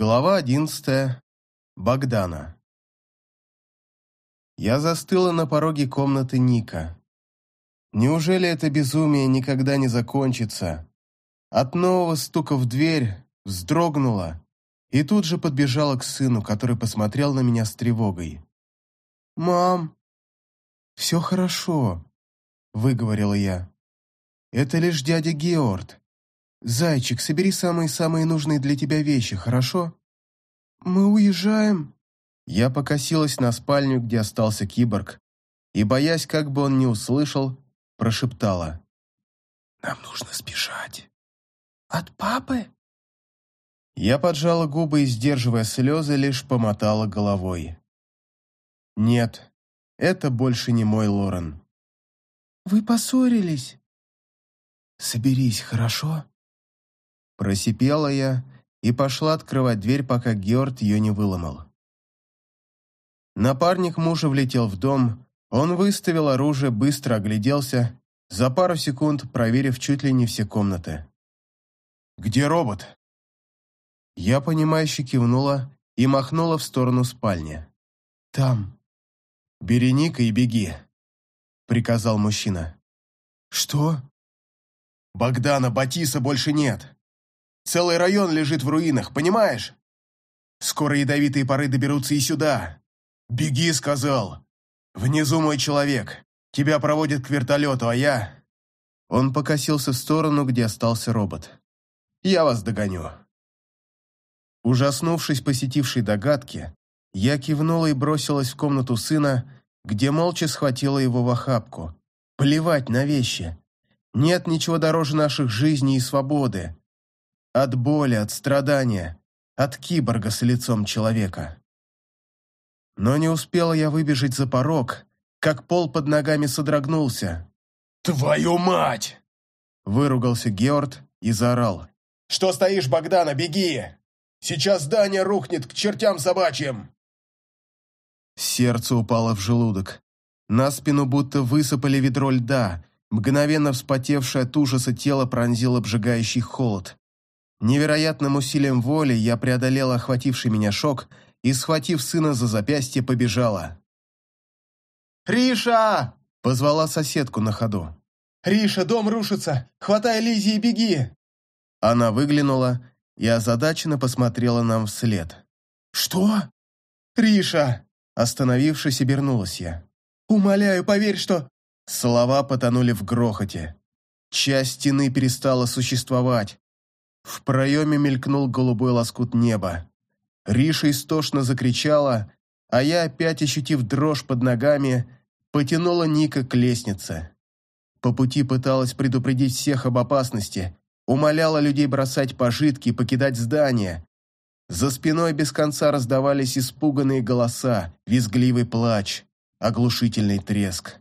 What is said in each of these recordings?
Глава одиннадцатая. Богдана. Я застыла на пороге комнаты Ника. Неужели это безумие никогда не закончится? От нового стука в дверь вздрогнула и тут же подбежала к сыну, который посмотрел на меня с тревогой. «Мам, все хорошо», — выговорила я. «Это лишь дядя Георг. «Зайчик, собери самые-самые нужные для тебя вещи, хорошо?» «Мы уезжаем?» Я покосилась на спальню, где остался киборг, и, боясь, как бы он не услышал, прошептала. «Нам нужно спешать». «От папы?» Я поджала губы и, сдерживая слезы, лишь помотала головой. «Нет, это больше не мой Лорен». «Вы поссорились?» «Соберись, хорошо?» Просипела я и пошла открывать дверь, пока Георг ее не выломал. Напарник мужа влетел в дом, он выставил оружие, быстро огляделся, за пару секунд проверив чуть ли не все комнаты. «Где робот?» Я, понимающе кивнула и махнула в сторону спальни. «Там». «Бери Ника и беги», — приказал мужчина. «Что?» «Богдана Батиса больше нет. Целый район лежит в руинах, понимаешь? Скоро ядовитые пары доберутся и сюда. Беги, сказал. Внизу мой человек. Тебя проводят к вертолету, а я...» Он покосился в сторону, где остался робот. «Я вас догоню». Ужаснувшись посетившей догадки, я кивнула и бросилась в комнату сына, где молча схватила его в охапку. Плевать на вещи. Нет ничего дороже наших жизней и свободы. От боли, от страдания, от киборга с лицом человека. Но не успела я выбежать за порог, как пол под ногами содрогнулся. «Твою мать!» Выругался Георг и заорал. «Что стоишь, Богдана, беги! Сейчас здание рухнет к чертям собачьим!» Сердце упало в желудок. На спину будто высыпали ведро льда, мгновенно вспотевшее от ужаса тело пронзил обжигающий холод. Невероятным усилием воли я преодолела охвативший меня шок и, схватив сына за запястье, побежала. «Риша!» – позвала соседку на ходу. «Риша, дом рушится! Хватай Лизи и беги!» Она выглянула и озадаченно посмотрела нам вслед. «Что?» «Риша!» Остановившись, обернулась я. «Умоляю, поверь, что...» Слова потонули в грохоте. Часть стены перестала существовать. В проеме мелькнул голубой лоскут неба. Риша истошно закричала, а я, опять ощутив дрожь под ногами, потянула Ника к лестнице. По пути пыталась предупредить всех об опасности, умоляла людей бросать пожитки и покидать здание. За спиной без конца раздавались испуганные голоса, визгливый плач, оглушительный треск.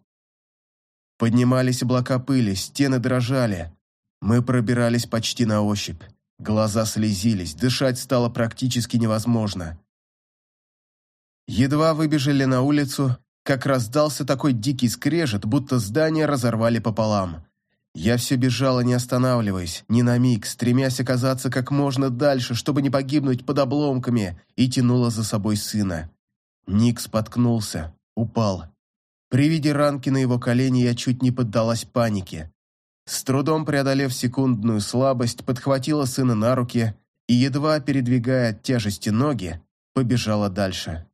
Поднимались облака пыли, стены дрожали. Мы пробирались почти на ощупь. Глаза слезились, дышать стало практически невозможно. Едва выбежали на улицу, как раздался такой дикий скрежет, будто здание разорвали пополам. Я все бежала, не останавливаясь, ни на миг, стремясь оказаться как можно дальше, чтобы не погибнуть под обломками, и тянула за собой сына. Ник споткнулся, упал. При виде ранки на его колени я чуть не поддалась панике. С трудом преодолев секундную слабость, подхватила сына на руки и, едва передвигая от тяжести ноги, побежала дальше.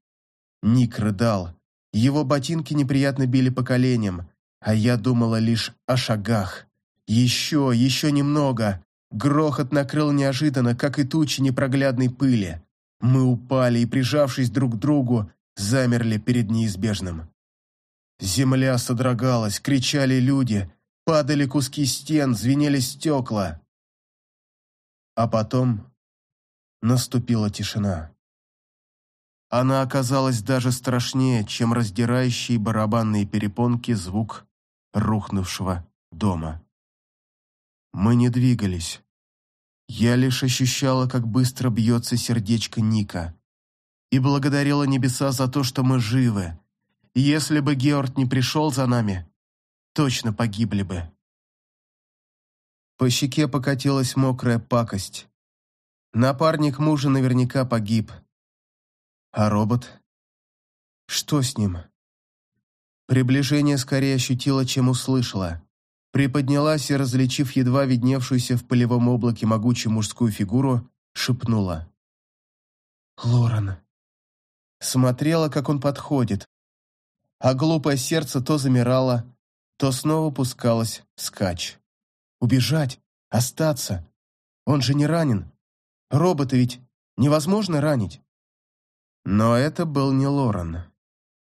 Ник рыдал. Его ботинки неприятно били по коленям, а я думала лишь о шагах. Еще, еще немного. Грохот накрыл неожиданно, как и тучи непроглядной пыли. Мы упали и, прижавшись друг к другу, замерли перед неизбежным. Земля содрогалась, кричали люди, Падали куски стен, звенели стекла. А потом наступила тишина. Она оказалась даже страшнее, чем раздирающий барабанные перепонки звук рухнувшего дома. Мы не двигались. Я лишь ощущала, как быстро бьется сердечко Ника. И благодарила небеса за то, что мы живы. Если бы Георг не пришел за нами, точно погибли бы. По щеке покатилась мокрая пакость. Напарник мужа наверняка погиб. А робот? Что с ним? Приближение скорее ощутила, чем услышала. Приподнялась и, различив едва видневшуюся в полевом облаке могучую мужскую фигуру, шепнула. «Лорен». Смотрела, как он подходит, а глупое сердце то замирало, то снова пускалось скач. Убежать, остаться. Он же не ранен. Робота ведь невозможно ранить. Но это был не Лорен.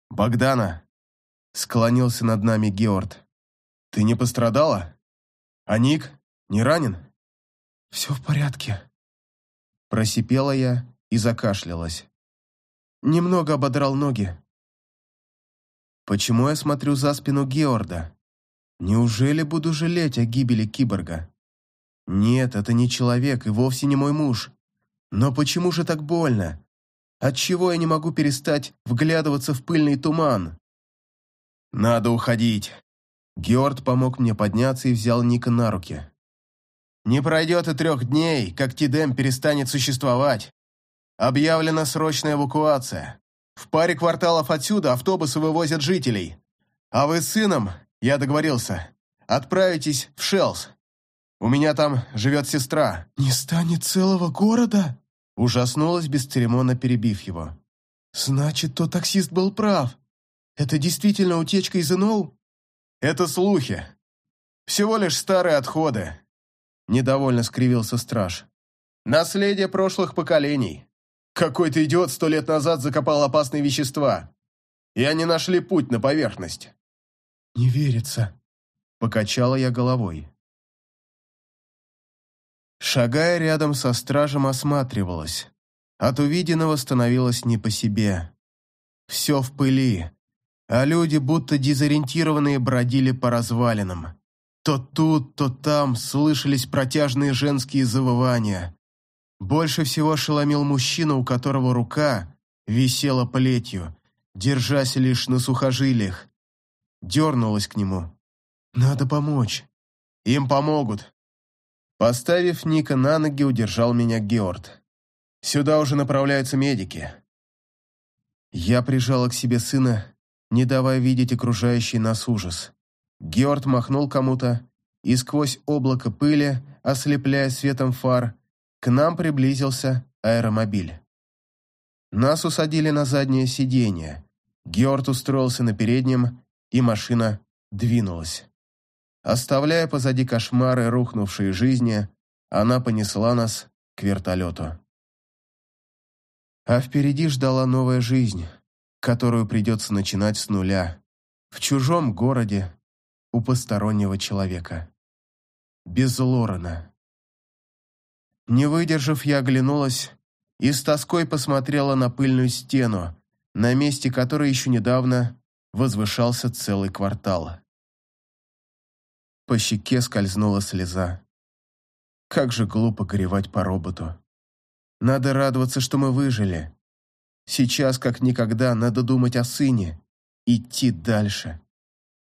«Богдана!» — склонился над нами Георд. «Ты не пострадала? А Ник не ранен?» «Все в порядке», — просипела я и закашлялась. Немного ободрал ноги. Почему я смотрю за спину Георда? Неужели буду жалеть о гибели киборга? Нет, это не человек и вовсе не мой муж. Но почему же так больно? Отчего я не могу перестать вглядываться в пыльный туман? Надо уходить. Георд помог мне подняться и взял Ника на руки. Не пройдет и трех дней, как Тидем перестанет существовать. Объявлена срочная эвакуация. В паре кварталов отсюда автобусы вывозят жителей. А вы с сыном, я договорился, отправитесь в Шелс. У меня там живет сестра». «Не станет целого города?» Ужаснулась, бесцеремонно перебив его. «Значит, то таксист был прав. Это действительно утечка из ИНОУ?» «Это слухи. Всего лишь старые отходы», — недовольно скривился страж. «Наследие прошлых поколений. Какой-то идиот сто лет назад закопал опасные вещества, и они нашли путь на поверхность». «Не верится», — покачала я головой. Шагая рядом со стражем, осматривалась. От увиденного становилось не по себе. Все в пыли, а люди, будто дезориентированные, бродили по развалинам. То тут, то там слышались протяжные женские завывания. Больше всего ошеломил мужчина, у которого рука висела плетью, держась лишь на сухожилиях. Дернулась к нему. «Надо помочь. Им помогут. Поставив Ника на ноги, удержал меня Георд. «Сюда уже направляются медики». Я прижала к себе сына, не давая видеть окружающий нас ужас. Георд махнул кому-то, и сквозь облако пыли, ослепляя светом фар, к нам приблизился аэромобиль. Нас усадили на заднее сиденье. Георд устроился на переднем, и машина двинулась. Оставляя позади кошмары рухнувшей жизни, она понесла нас к вертолету. А впереди ждала новая жизнь, которую придется начинать с нуля, в чужом городе, у постороннего человека. Без Лорена. Не выдержав, я оглянулась и с тоской посмотрела на пыльную стену, на месте которой еще недавно возвышался целый квартал. По щеке скользнула слеза. Как же глупо горевать по роботу. Надо радоваться, что мы выжили. Сейчас, как никогда, надо думать о сыне. Идти дальше.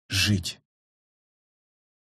Жить.